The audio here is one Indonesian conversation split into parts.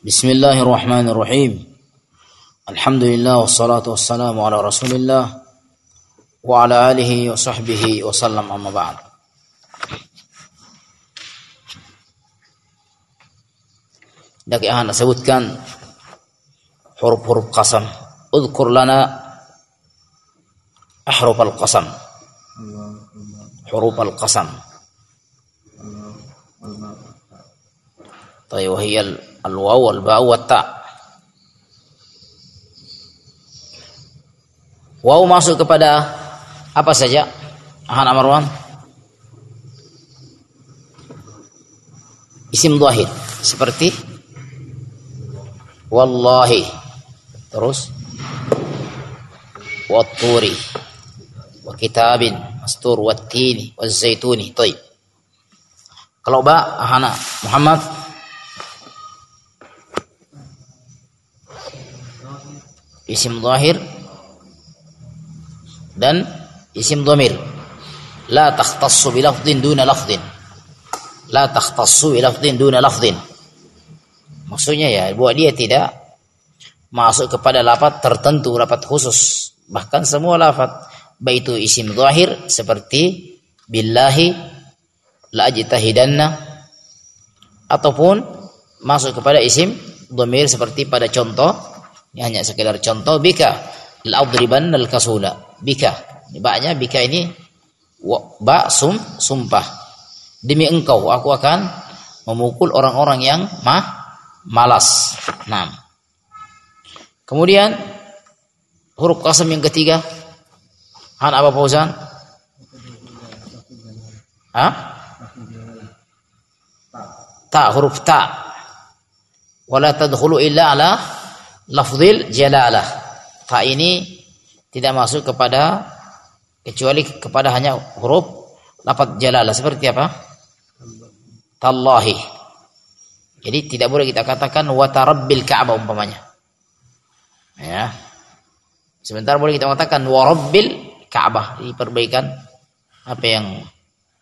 بسم الله الرحمن الرحيم الحمد لله والصلاة والسلام على رسول الله وعلى آله وصحبه وسلم أما بعد Dak yang sebutkan huruf-huruf qasam. Udhkur lana ahruf al-qasam. Huruf al-qasam. طيب وهي al-waw wal ba wa ta. Waw masuk kepada apa saja? Ahan Amarwan isim dhahir seperti? Wallahi. Terus? Watturi wa kitabin. Mastur. Wattini wazaituni taib. Kalau ba ahana Muhammad. Isim zahir dan isim dhamir. La takhtassu bi lafdhin duna lafdhin. La takhtassu bi lafdhin duna lafdhin. Maksudnya ya buat dia tidak masuk kepada lafaz tertentu lafaz khusus. Bahkan semua lafaz baik itu isim zahir seperti billahi la ajtahidanna ataupun masuk kepada isim dhamir seperti pada contoh ini hanya sekedar contoh bika. Al-adriban al-kasula. Bika. Baknya bika ini ba sum sumpah. Demi engkau aku akan memukul orang-orang yang mah malas. Nah kemudian huruf kasam yang ketiga. Han apa Fauzan? Hah? Ta huruf ta. Wala tadkhulu illa ala lafzil jalalah. Ta ini tidak masuk kepada kecuali kepada hanya huruf lafaz jalalah seperti apa? Tallahi. Jadi tidak boleh kita katakan wa tarabbil ka'bah umpamanya. Ya. Sebentar boleh kita katakan wa rabbil ka'bah. Ini perbaikan apa yang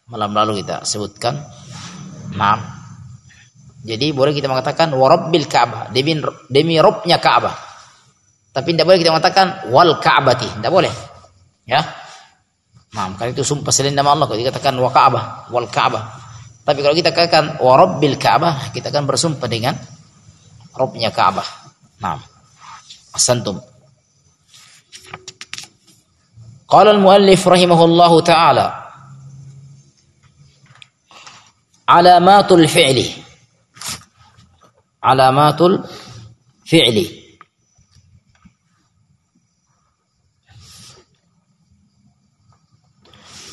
malam lalu kita sebutkan. Nah, jadi boleh kita mengatakan warabbil Ka'bah demi demi robnya Ka'bah. Tapi tidak boleh kita mengatakan wal Ka'bati, tidak boleh. Ya. Nah, karena itu sumpah selain nama Allah kalau dikatakan wa Ka'bah, wal Ka'bah. Tapi kalau kita katakan warabbil Ka'bah, kita akan bersumpah dengan robnya Ka'bah. Nah. Asantum. Qala al-muallif rahimahullahu taala alamatul fi'li alamatul fi'li.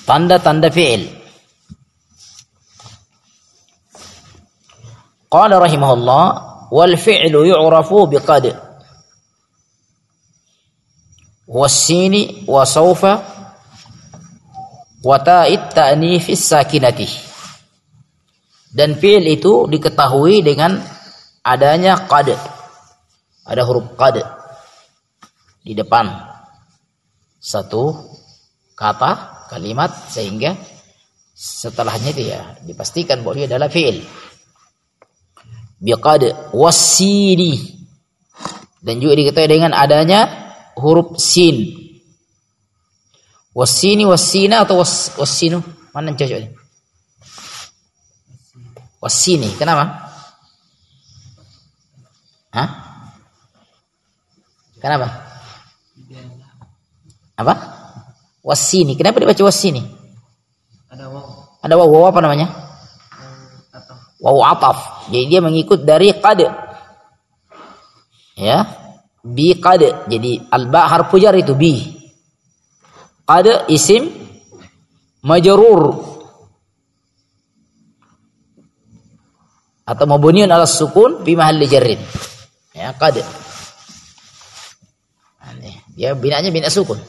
Tanda-tanda fi'il. Qala rahimahullah wal fi'lu yu'rafu biqad wasini wa sawfa wa ta'it ta'nifis sakinatih dan fi'il itu diketahui dengan adanya qad. Ada huruf qad di depan satu kata, kalimat sehingga setelahnya dia dipastikan bahwa dia adalah fi'il. Biqad wasini dan juga diketahui dengan adanya huruf sin. Wasini wasina atau was, wasinu? Mana yang cocok ini? Wasini. Kenapa? Hah? Kenapa? Apa? Wasini. Kenapa dibaca wasini? Ada waw. Ada waw. Waw apa namanya? Waw ataf. Jadi dia mengikut dari qad. Ya. Bi qad. Jadi alba harfu jar itu bi. Qad isim majrur atau mabniun ala sukun fi mahalli jarrin. Ya, qad. Ini, dia binanya bina sukun.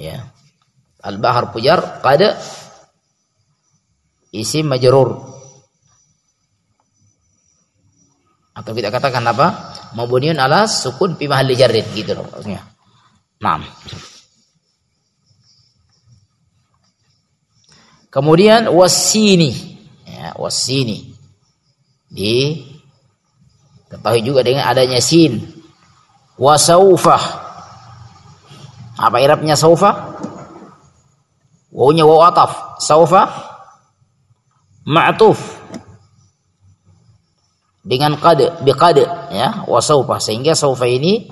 Ya. Al-bahar pujar qad isim majrur. Atau kita katakan apa? Mabniun ala sukun fi mahalli jarrin gitu loh maksudnya. Naam. Kemudian wasini. Ya, wasini. Di Ketahui juga dengan adanya sin. Wa saufah. Apa irabnya saufa? Wawunya waw ataf. Saufa ma'tuf dengan qad biqad ya wa saufa sehingga saufa ini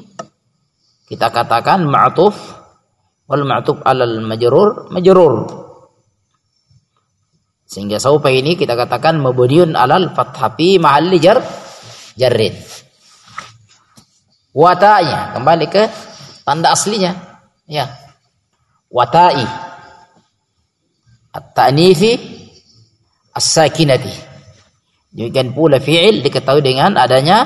kita katakan ma'tuf wal ma'tuf alal majrur majrur sehingga saufa ini kita katakan mabniun alal fathah mahalli jar jarrin wata'nya kembali ke tanda aslinya ya wata'i at-ta'nifi as-sakinati. Demikian pula fi'il diketahui dengan adanya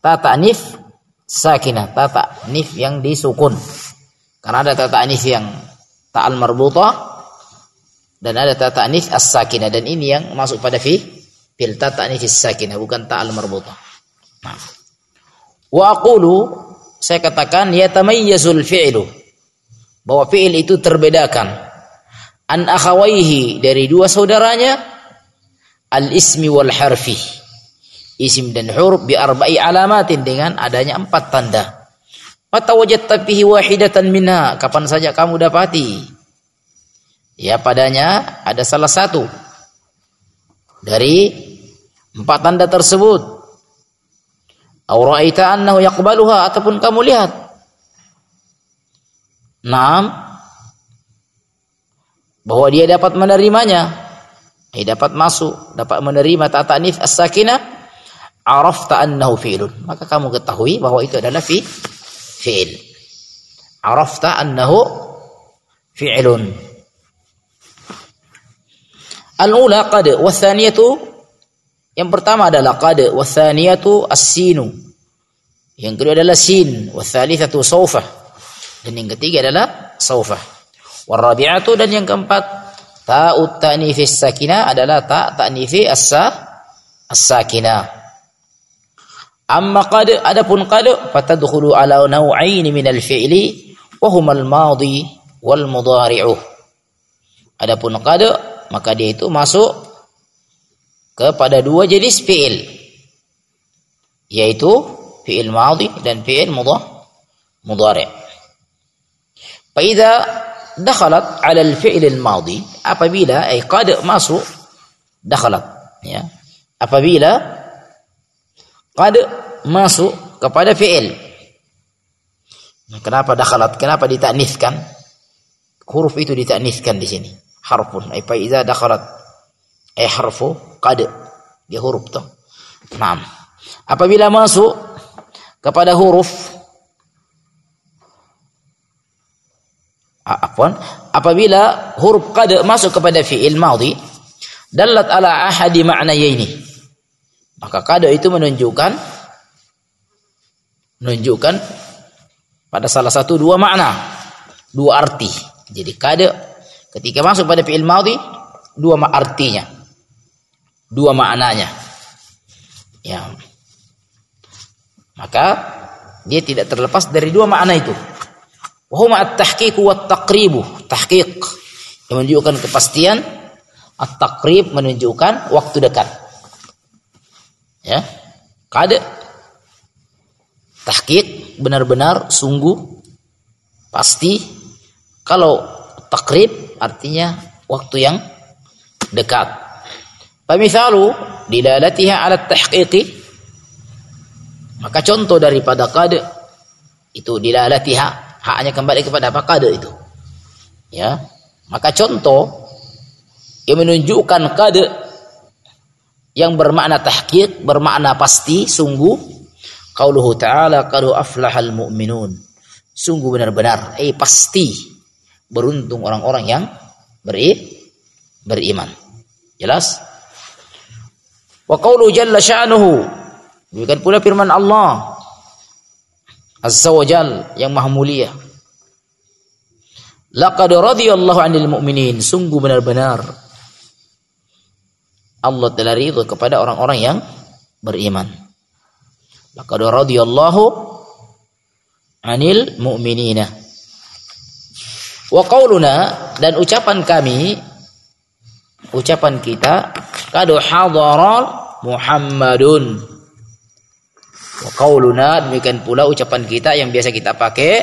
ta ta'nif sakinah, ta ta'nif yang disukun. Karena ada ta ta'nif yang ta'al marbutah dan ada ta ta'nif as-sakinah dan ini yang masuk pada fi fil ta ta'nif as-sakinah bukan ta'al marbutah. Nah. Wa aqulu saya katakan yatamayyazul fi'lu. Bahwa fi'il itu terbedakan. An akhawaihi dari dua saudaranya al-ismi wal harfi isim dan huruf bi arba'i alamatin dengan adanya empat tanda. Mata wajadta fihi wahidatan minha kapan saja kamu dapati. Ya padanya ada salah satu dari empat tanda tersebut aw ra'aita annahu yaqbaluha ataupun kamu lihat Naam bahwa dia dapat menerimanya eh, dapat masuk, dapat menerima ta'tanif as-sakinah, arafta annahu fi'lun. Maka kamu ketahui bahwa itu adalah fi fi'il. Arafta annahu fi'lun. Al-ula qad wa thaniyatu yang pertama adalah qad wa thaniyatu as-sinu. Yang kedua adalah sin wa thalithatu sawfa. Dan yang ketiga adalah sawfa. Warabi'atu dan yang keempat Ta'ut ta'nifi sakinah adalah ta' ta'nifi as-sa as-sakinah. Amma qad adapun qad fatadkhulu ala naw'ain min al-fi'li wa huma al-madhi wal mudhari'u. Adapun qad maka dia itu masuk kepada dua jenis fi'il. Yaitu fi'il madhi dan fi'il mudhari'. Fa idza dakhalat 'ala al-fi'l al-madhi apabila ay qad masuk dakhalat ya. Apabila qad masuk kepada fi'il. Kenapa dakhalat? Kenapa ditakniskan huruf itu ditakniskan di sini. Harfun. Ay fa idza dakhalat ay harfu qad dia huruf tuh Naam. Apabila masuk kepada huruf afwan apabila huruf qad masuk kepada fi'il madhi dalat ala ahadi ma'nayaini. Maka qad itu menunjukkan menunjukkan pada salah satu dua makna dua arti. Jadi qad ketika masuk pada fi'il madhi dua artinya dua maknanya ya maka dia tidak terlepas dari dua makna itu Wahuma at-tahqiq wa taqribu. Tahqiq yang menunjukkan kepastian, at-taqrib menunjukkan waktu dekat. Ya. Kada tahqiq benar-benar sungguh pasti kalau takrib artinya waktu yang dekat. Pamisalu dilalatiha ala tahqiqi. Maka contoh daripada qad itu dilalatiha haknya kembali kepada apa kade itu. Ya. Maka contoh yang menunjukkan kade yang bermakna tahqiq bermakna pasti sungguh qauluhu ta'ala qad aflahal mu'minun. Sungguh benar-benar eh pasti beruntung orang-orang yang beri, beriman. Jelas wa qaulu jalla sya'nuhu demikian pula firman Allah Azza wa Jal yang maha mulia. Laqad radiyallahu 'anil mu'minin, sungguh benar-benar Allah telah ridho kepada orang-orang yang beriman. Laqad radiyallahu 'anil mu'minina. Wa qauluna dan ucapan kami ucapan kita qad hadara Muhammadun Wa qauluna demikian pula ucapan kita yang biasa kita pakai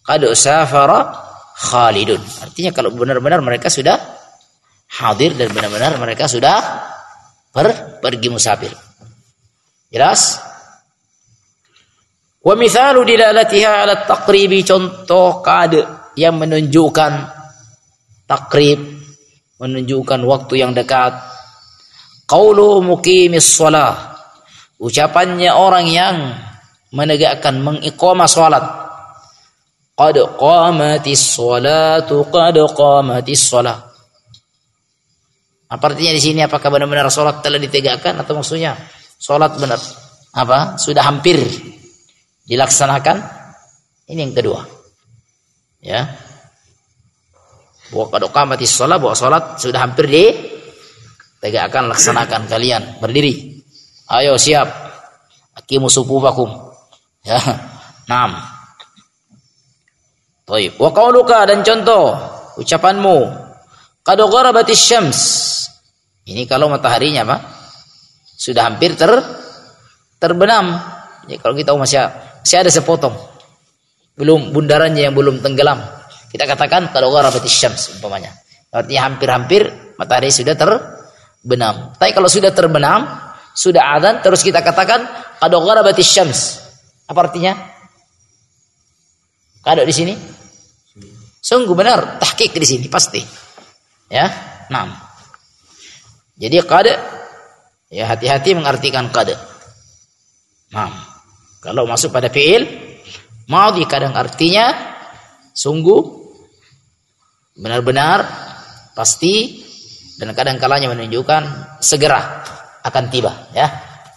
qad safara Khalidun. Artinya kalau benar-benar mereka sudah hadir dan benar-benar mereka sudah per, pergi musafir. Jelas? Wa mithalu dilalatiha ala taqribi contoh kade yang menunjukkan takrib menunjukkan waktu yang dekat. Qaulu muqimis shalah. Ucapannya orang yang menegakkan mengiqamah salat. Qad qamatis salatu qad qamatis salah. Apa artinya di sini apakah benar-benar salat telah ditegakkan atau maksudnya salat benar apa sudah hampir dilaksanakan? Ini yang kedua. Ya bahwa pada qamatis sholat bahwa sholat sudah hampir di tegakkan laksanakan kalian berdiri ayo siap aqimu sufufakum ya enam Baik. Wa qauluka dan contoh ucapanmu qad gharabatis syams. Ini kalau mataharinya apa? Sudah hampir ter terbenam. Ya, kalau kita masih masih ada sepotong. Belum bundarannya yang belum tenggelam. Kita katakan kalau gharabatis syams umpamanya. Artinya hampir-hampir matahari sudah terbenam. Tapi kalau sudah terbenam, sudah adzan terus kita katakan qad syams. Apa artinya? Kada di sini? Sungguh benar tahqiq di sini pasti. Ya, enam. Jadi qad ya hati-hati mengartikan qad. Nah, kalau masuk pada fiil maudhi kadang artinya sungguh benar-benar pasti dan kadang kalanya menunjukkan segera akan tiba ya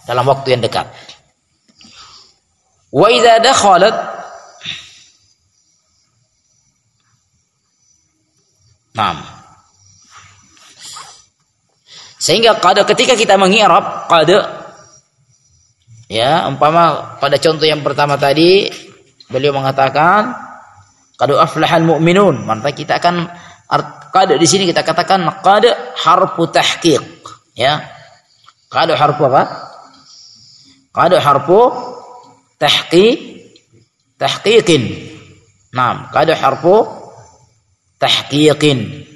dalam waktu yang dekat. Wa idza dakhalat Naam. Sehingga qad ketika kita mengirab qad ya umpama pada contoh yang pertama tadi beliau mengatakan qad aflahal mu'minun maka kita akan qad di sini kita katakan qad harfu tahqiq ya qad harfu apa qad harfu tahqiq tahqiqin Naam, qad harfu tahqiqin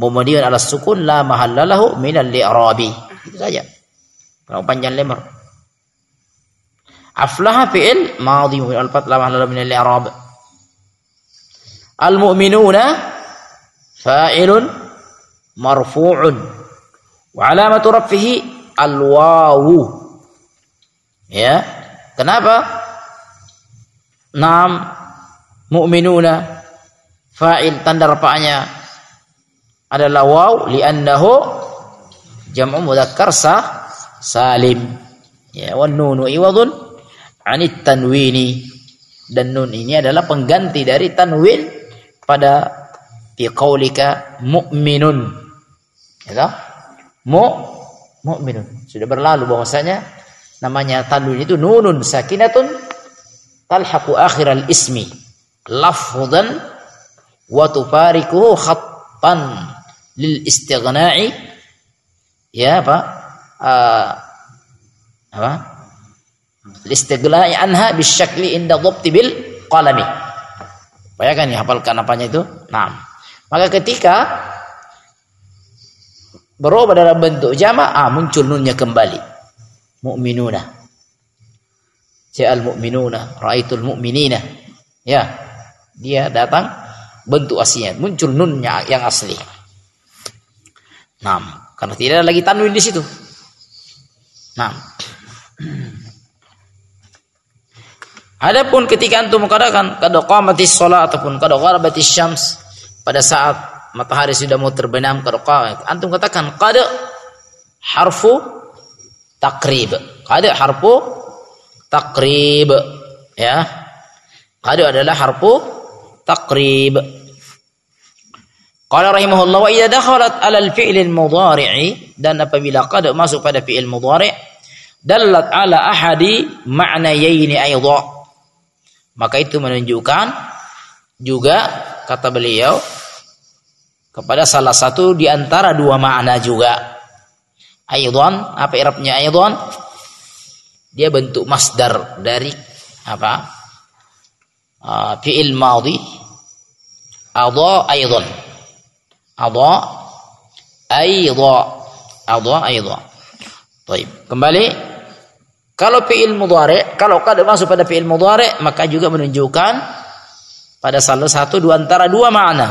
Mubniun ala sukun la mahalla lahu min al-i'rabi. Itu saja. Kalau panjang lembar. Aflaha fi'il madhi al fat la mahalla min al-i'rab. Al-mu'minuna fa'ilun marfu'un wa alamatu rafihi al-wawu. Ya. Kenapa? Nam mu'minuna fa'il tanda rafa'nya adalah waw li'annahu jam'u mudzakkar sah salim ya wan nunu iwadun anit dan nun ini adalah pengganti dari tanwin pada fi qaulika mu'minun. Ya mu mu'minun. Sudah berlalu bahwasanya namanya tanwin itu nunun sakinatun talhaqu akhiral ismi. Lafzan wa tufariquhu khattan lil istighna'i. Ya apa? Uh, apa? Istighna'i anha bisyakli inda dhabti bil qalami. Bayangkan ya hafalkan apanya itu? Nah maka ketika berubah dalam bentuk jama ah muncul nunnya kembali mu'minuna ja'al mu'minuna ra'aitul mu'minina ya dia datang bentuk aslinya muncul nunnya yang asli. Nah, karena tidak ada lagi tanwin di situ. Nah. Adapun ketika antum mengatakan qad qamatis shalah ataupun qad gharabatis syams pada saat matahari sudah mau terbenam qad antum katakan qad harfu takrib. Qad harfu takrib ya. Qad adalah harfu takrib. Qala rahimahullah wa idza dakhalat 'ala al-fi'l al-mudhari'i dan apabila qad masuk pada fi'il mudhari' dallat 'ala ahadi ma'nayaini aidha maka itu menunjukkan juga kata beliau kepada salah satu di antara dua makna juga. Aidhan apa i'rabnya aidhan? dia bentuk masdar dari apa? Uh, fi'il madhi. Adha aidan adha aidha. Adha aidha. Baik, kembali. Kalau fi'il mudhari kalau kada masuk pada fi'il mudhari maka juga menunjukkan pada salah satu dua antara dua makna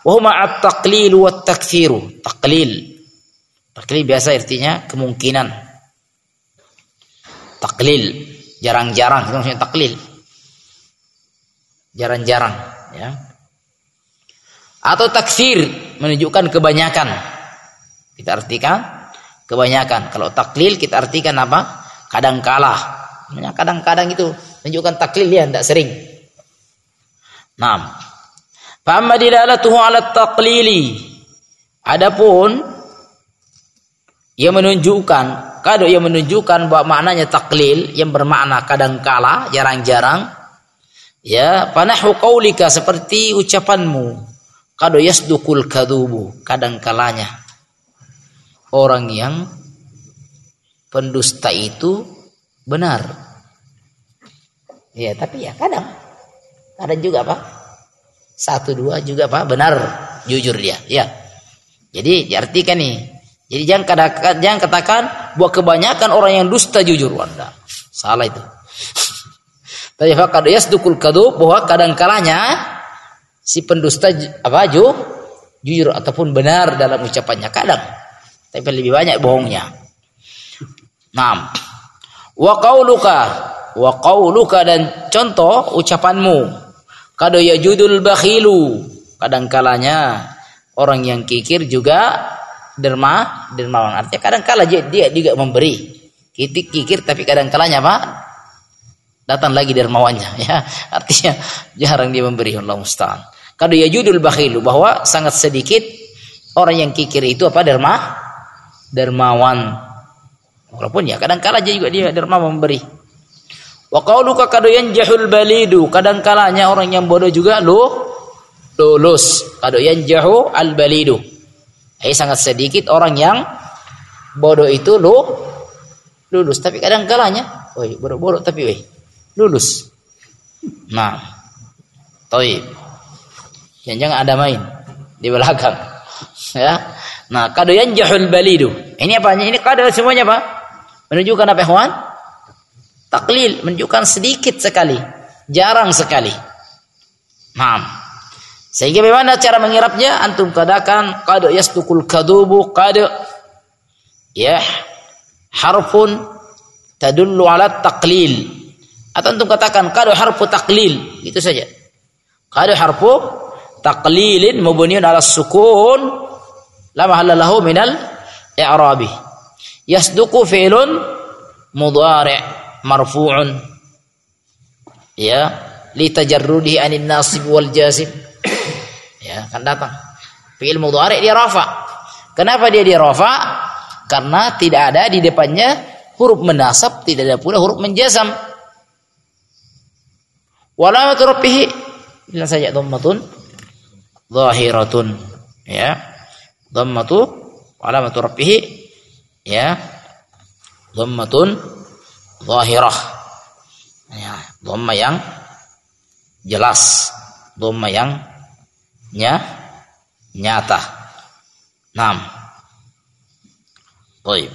wa huma at-taqlil wa at-takthir taqlil Taklil biasa artinya kemungkinan. Taklil jarang-jarang itu maksudnya taklil. Jarang-jarang ya. Atau taksir menunjukkan kebanyakan. Kita artikan kebanyakan. Kalau taklil kita artikan apa? Kadang kalah. Kadang-kadang itu menunjukkan taklil ya, tidak sering. Nah, Fa'amma dilalatuhu ala taqlili. Adapun yang menunjukkan kado yang menunjukkan bahwa maknanya taklil yang bermakna kadang kala jarang-jarang ya panahu qaulika seperti ucapanmu kado yasdukul kadubu kadang kalanya orang yang pendusta itu benar. Ya tapi ya kadang kadang juga apa satu dua juga apa benar jujur dia ya jadi diartikan nih jadi jangan katakan, jangan katakan bahwa kebanyakan orang yang dusta jujur wanda. Salah itu. Tapi fakad yasdukul kadu bahwa kadang kalanya si pendusta apa ju, jujur ataupun benar dalam ucapannya kadang. Tapi lebih banyak bohongnya. Naam. Wa qauluka wa qauluka dan contoh ucapanmu. Kado yajudul bakhilu. Kadang kalanya orang yang kikir juga derma dermawan. Artinya kadang kala dia, dia juga memberi. Kitik kikir tapi kadang kalanya apa? Datang lagi dermawannya ya. Artinya jarang dia memberi Allah musta'an. Kalau ya judul bakhilu bahwa sangat sedikit orang yang kikir itu apa? Derma dermawan. Walaupun ya kadang kala juga dia derma memberi wa qauluka kadu yanjahul balidu kadang kalanya orang yang bodoh juga lu lulus kadu yanjahu al balidu Eh sangat sedikit orang yang bodoh itu lu lulus. Tapi kadang kalanya, woi bodoh-bodoh tapi woi lulus. Nah, toib. Yang jangan ada main di belakang. Ya. Nah, kado yang jahul balidu. Ini apa? Ini kado semuanya apa? Menunjukkan apa, Ikhwan? Taklil, menunjukkan sedikit sekali, jarang sekali. Nah, sehingga bagaimana cara mengirapnya? Antum katakan qad yastukul kadubu qad ya harfun tadullu ala taqlil. Atau antum katakan qad harfu taqlil, itu saja. Qad harfu taqlilin mubniun ala sukun la mahalla lahu minal i'rabi. Yasduku fi'lun mudhari' marfu'un. Ya li tajarrudihi anin nasib wal jazim. Ya akan datang. Fi'il mudhari dia rafa. Kenapa dia dia rafa? Karena tidak ada di depannya huruf menasab tidak ada pula huruf menjazam. Wala rabbih bilang saja dhammatun zahiratun. Ya dhammatu alamatu rabbih. Ya dhammatun zahirah ya dhamma yang jelas dhamma yang nya nyata. Nam. Baik.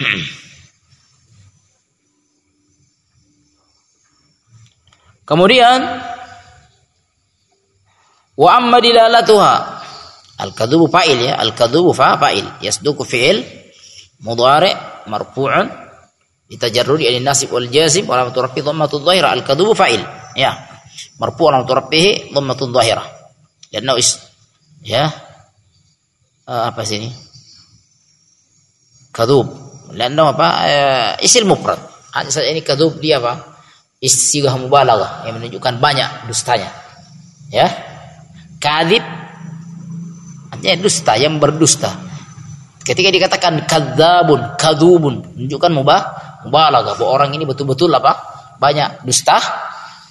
Kemudian wa amma dilalatuha al-kadhubu fa'il ya. Al-kadhubu fa fa'il. Yasduku fi'il mudhari marfu'un litajarrudi anil nasib wal jazim wa lamatu rabbi dhammatul dhahira. Al kadhubu fa'il. Ya. Marfu wa lamatu rabbihi dhammatul dhahira. Karena is ya. Uh, apa sini kadhub. Karena apa? Uh, isil mufrad. Hanya saja ini kadhub dia apa? Istighah mubalaghah yang menunjukkan banyak dustanya. Ya. Kadhib artinya dusta yang berdusta ketika dikatakan kadzabun kadzubun menunjukkan mubah mubalaghah bahwa orang ini betul-betul apa? Banyak dusta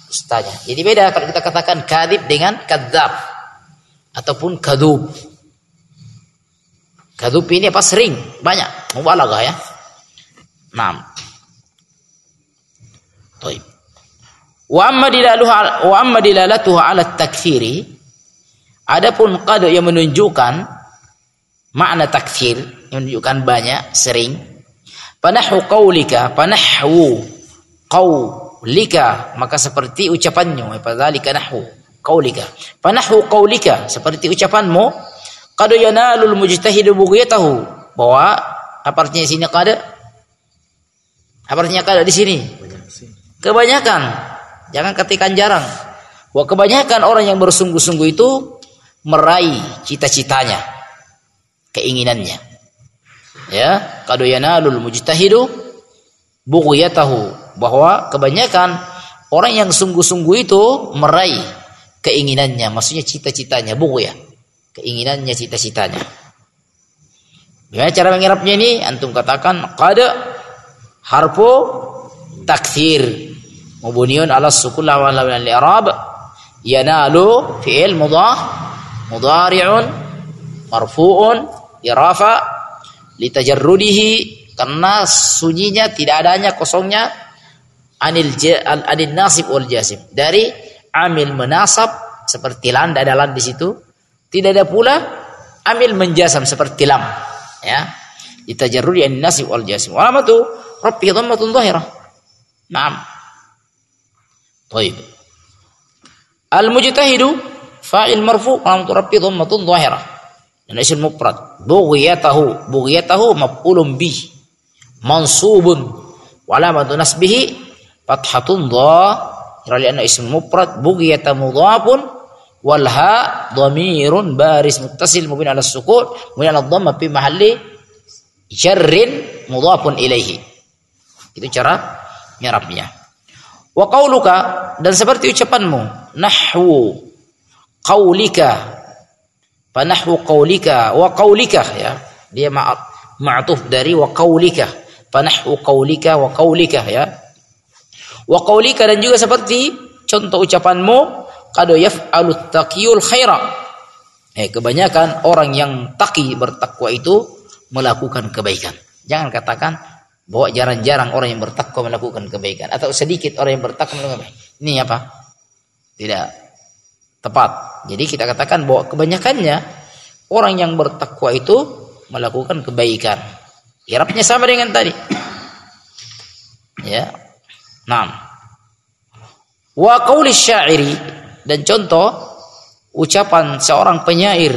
dustanya. Jadi beda kalau kita katakan kadib dengan kadzab ataupun kadub. Kadhub ini apa sering, banyak, mubalaghah ya. Naam. Baik. Wa amma dilaluha wa amma dilalatuha ala takfiri adapun qad yang menunjukkan makna takfir yang menunjukkan banyak sering panahu qaulika panahu qaulika maka seperti ucapannya fadzalika nahwu qaulika panahu qaulika seperti ucapanmu qad yanalul mujtahidu bughiyatahu bahwa apa artinya sini qad? Apa artinya qad di sini? Kebanyakan Jangan katakan jarang. Wah kebanyakan orang yang bersungguh-sungguh itu meraih cita-citanya, keinginannya. Ya, kado yanalul mujtahidu bughyatahu bahwa kebanyakan orang yang sungguh-sungguh itu meraih keinginannya, maksudnya cita-citanya, bughya. Keinginannya, cita-citanya. Gimana cara mengirapnya ini? Antum katakan qad harfu takfir mubuniun ala sukun lawan lawan al-i'rab yanalu fi'il mudah mudhari'un marfu'un irafa litajarrudihi karena sunyinya tidak adanya kosongnya anil anil nasib wal jasib dari amil menasab seperti lam ada lam di situ tidak ada pula amil menjasam seperti lam ya litajarrudi anil nasib wal jasib wa alamatu rabbi dhammatun dhahirah na'am طيب المجتهد fa'il marfu alamat turabbi dhammatun zahirah. Dan isim mufrad. Bughiyatahu. Bughiyatahu maf'ulun bi mansubun. Wala madu nasbihi fathatun dhahirah li'anna isim mufrad. Bughiyata mudhafun. Wal ha dhamirun baris muttasil mubin ala sukun. Mubin ala dhamma fi mahalli jarrin mudhafun ilaihi. Itu cara nyarapnya wa qauluka dan seperti ucapanmu nahwu qaulika. Fa nahwu qaulika wa qaulika ya. Dia ma'tuf dari wa qaulika. Fa nahwu qaulika wa qaulika ya. Wa qaulika dan juga seperti contoh ucapanmu qad yaf'alu taqiyul khaira. Eh kebanyakan orang yang taki bertakwa itu melakukan kebaikan. Jangan katakan bahwa jarang-jarang orang yang bertakwa melakukan kebaikan atau sedikit orang yang bertakwa melakukan kebaikan. Ini apa? Tidak tepat. Jadi kita katakan bahwa kebanyakannya orang yang bertakwa itu melakukan kebaikan. Irapnya sama dengan tadi. Ya. Naam. Wa qauli syairi dan contoh ucapan seorang penyair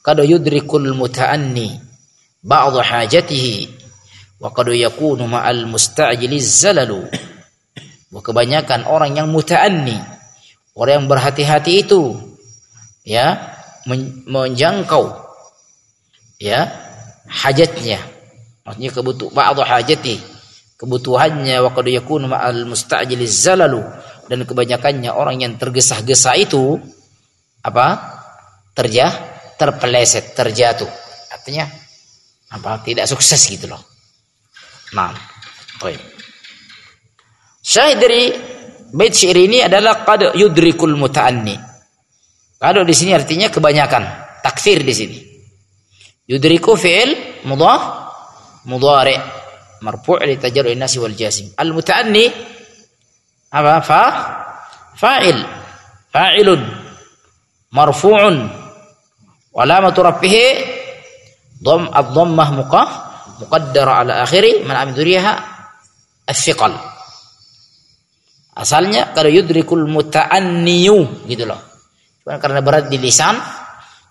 kada yudrikul muta'anni ba'd hajatihi wa qad yakunu ma'al musta'jili zalalu wa kebanyakan orang yang muta'anni orang yang berhati-hati itu ya menjangkau ya hajatnya. Maksudnya kebutuh ba'dhu hajati. Kebutuhannya wa qad yakunu ma'al musta'jili zalalu. Dan kebanyakannya orang yang tergesa-gesa itu apa? Terjah terpeleset terjatuh. Artinya apa? Tidak sukses gitu loh. Nah, baik. Syahid dari bait syair ini adalah qad yudrikul muta'anni. Kalau di sini artinya kebanyakan, takfir di sini. Yudriku fi'il mudhaf mudhari marfu' li tajarru'i nasi wal jazim. Al muta'anni apa fa fa'il fa'ilun marfu'un wa alamatu rafihi dham ad-dhammah muqaddara ala akhiri man amin dzuriha as-siqal asalnya kalau yudrikul muta'anniyu gitu loh. Cuma karena berat di lisan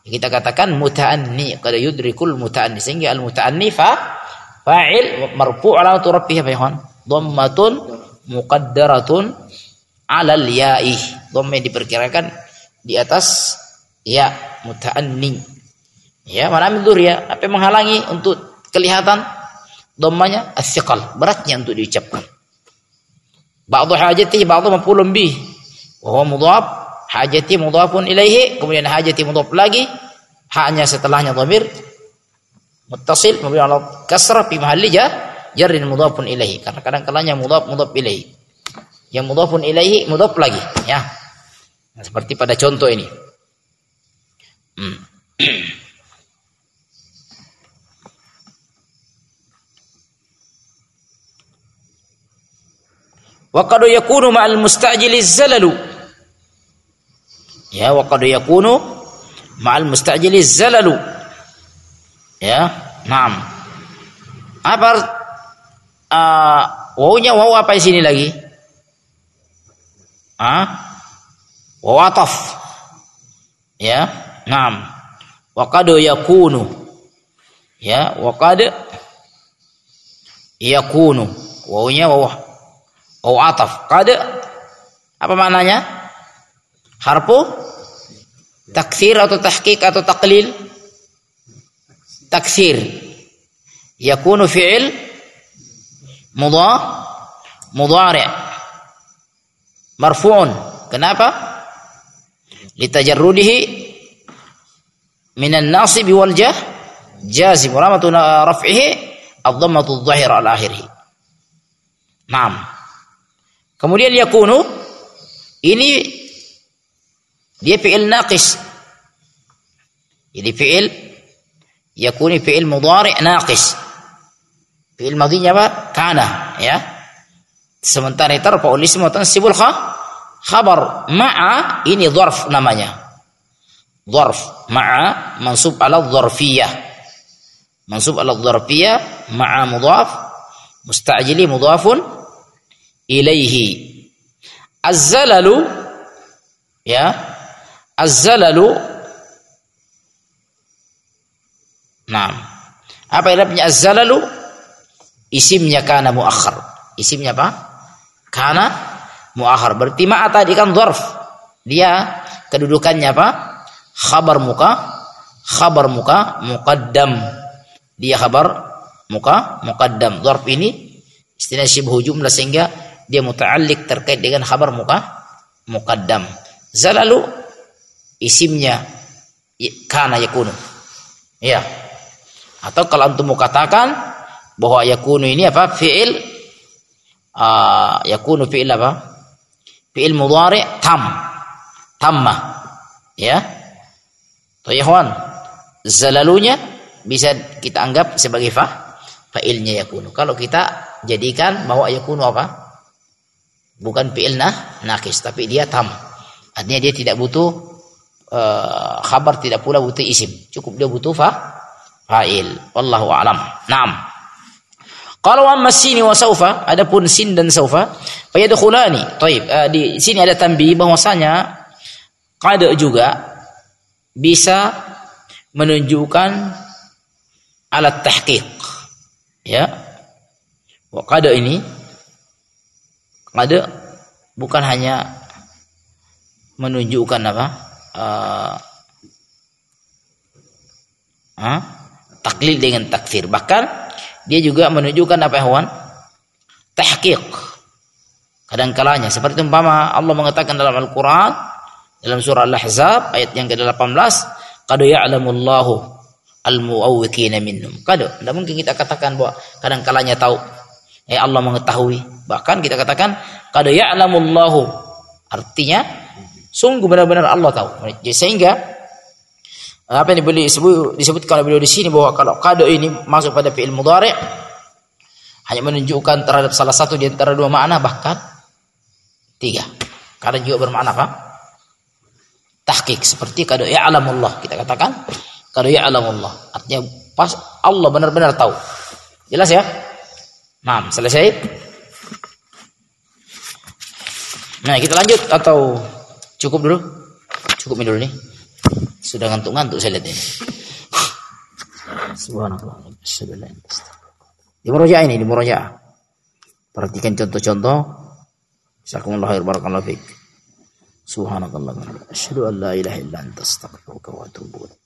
kita katakan muta'anni kalau yudrikul muta'anni sehingga al muta'anni fa fa'il marfu' ala rabbih ya dhammatun muqaddaratun ala al ya'i dhamma diperkirakan di atas ya muta'anni. Ya mana min ya? Apa yang menghalangi untuk kelihatan? Dhammanya as-siqal, beratnya untuk diucapkan. Ba'dhu hajati ba'dhu maf'ulun bih. Wa huwa mudhaf, hajati mudhafun ilaihi, kemudian hajati mudhaf lagi, haknya setelahnya dhamir muttasil mabni ala kasrah fi mahalli jarrin mudhafun ilaihi. Karena kadang-kadangnya mudhaf mudhaf ilaihi. Yang mudhafun ilaihi mudhaf lagi, ya. Seperti pada contoh ini. Hmm. Wa qad yakunu ma'al mustajili zalalu. Ya, wa qad yakunu ma'al mustajili zalalu. Ya, naam. Apa uh, wawunya wawu apa di sini lagi? Ah? Wawu ataf. Ya, naam. Wa qad yakunu. Ya, wa qad yakunu. Wawunya wawu Oh ataf. Qad apa maknanya? Harfu taksir atau tahqiq atau taqlil? Taksir. Yakunu fi'il mudha mudhari' marfu'un. Kenapa? Litajarrudihi minan nasib wal jah jazim. Ramatu raf'ihi ad-dhammatu adh-dhahira al akhirih. Naam. Kemudian yakunu ini dia fi'il naqis. Jadi fi'il yakuni fi'il mudhari' naqis. Fi'il madhinya apa? Kana, ya. Sementara itu tarfa'u ism wa tansibul khabar. Ma'a ini dharf namanya. Dharf ma'a mansub ala dharfiyah. Mansub ala dharfiyah ma'a mudhaf musta'jili mudhafun ilaihi. Az-zalalu ya az-zalalu nah apa irabnya az-zalalu? Isimnya kana muakhar. Isimnya apa? Kana muakhar. Berarti ma tadi kan dzarf dia kedudukannya apa? Khabar muka khabar muka muqaddam. Dia khabar muka muqaddam. Dzarf ini istilah syibhu jumlah sehingga dia muta'alliq terkait dengan khabar muka muqaddam. Zalalu isimnya kana yakunu. Ya. Atau kalau antum mau katakan bahwa yakunu ini apa? Fi'il uh, yakunu fi'il apa? Fi'il mudhari' tam. Tamma. Ya. Tuh ya Zalalunya bisa kita anggap sebagai fa fa'ilnya yakunu. Kalau kita jadikan bahwa yakunu apa? Bukan fi'il nah nakis tapi dia tam. Artinya dia tidak butuh uh, khabar tidak pula butuh isim. Cukup dia butuh fa fa'il. Wallahu alam. Naam. Kalau amma sini wa saufa adapun sin dan saufa fayadkhulani taib uh, di sini ada tambi bahwasanya qad juga bisa menunjukkan alat tahqiq. Ya. Wa qad ini ada bukan hanya menunjukkan apa uh, uh, taklid dengan takfir. Bahkan dia juga menunjukkan apa hewan tahqiq. Kadang kalanya seperti umpama Allah mengatakan dalam Al-Qur'an dalam surah Al-Ahzab ayat yang ke-18 qad ya'lamullahu al-muawwiqina minhum kada tidak mungkin kita katakan bahwa kadang kalanya tahu eh Allah mengetahui. Bahkan kita katakan kada ya'lamullahu. Artinya sungguh benar-benar Allah tahu. Jadi sehingga apa yang dibeli disebut disebutkan beliau di sini bahwa kalau kado ini masuk pada fi'il mudhari' hanya menunjukkan terhadap salah satu di antara dua makna bahkan tiga. Karena juga bermakna apa? Tahqiq seperti kado ya'lamullah kita katakan kado ya'lamullah artinya pas Allah benar-benar tahu. Jelas ya? Nah, selesai? Nah, kita lanjut atau cukup dulu? Cukup dulu nih. Sudah ngantuk-ngantuk saya lihat ini. Subhanallah. Di murojaah ini, di murojaah. Perhatikan contoh-contoh. Jazakumullah khair barakallahu fiik. Subhanakallah. Asyhadu an la ilaha illa anta astaghfiruka wa atubu.